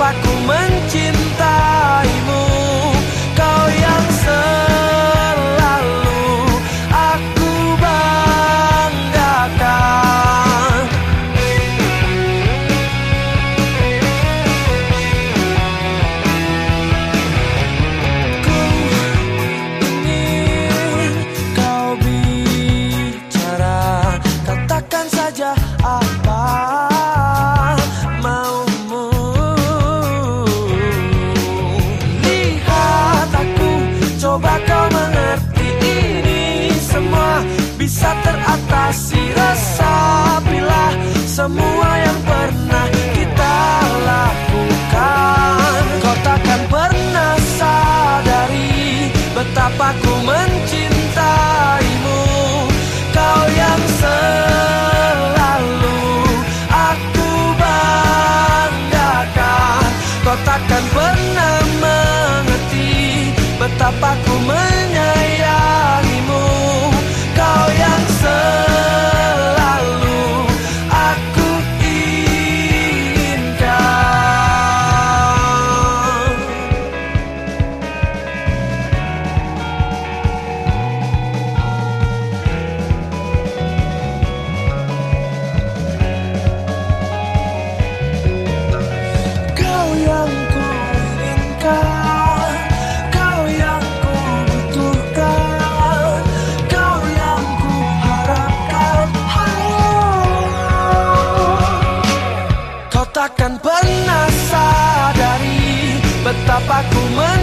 betapa teratasi resapilah semua yang pernah kita lakukan. Kau takkan pernah sadari betapa ku mencintaimu. Kau yang selalu aku banggakan. Kau takkan pernah mengerti betapa ku takkan pernah sadari Betapa ku mencintaimu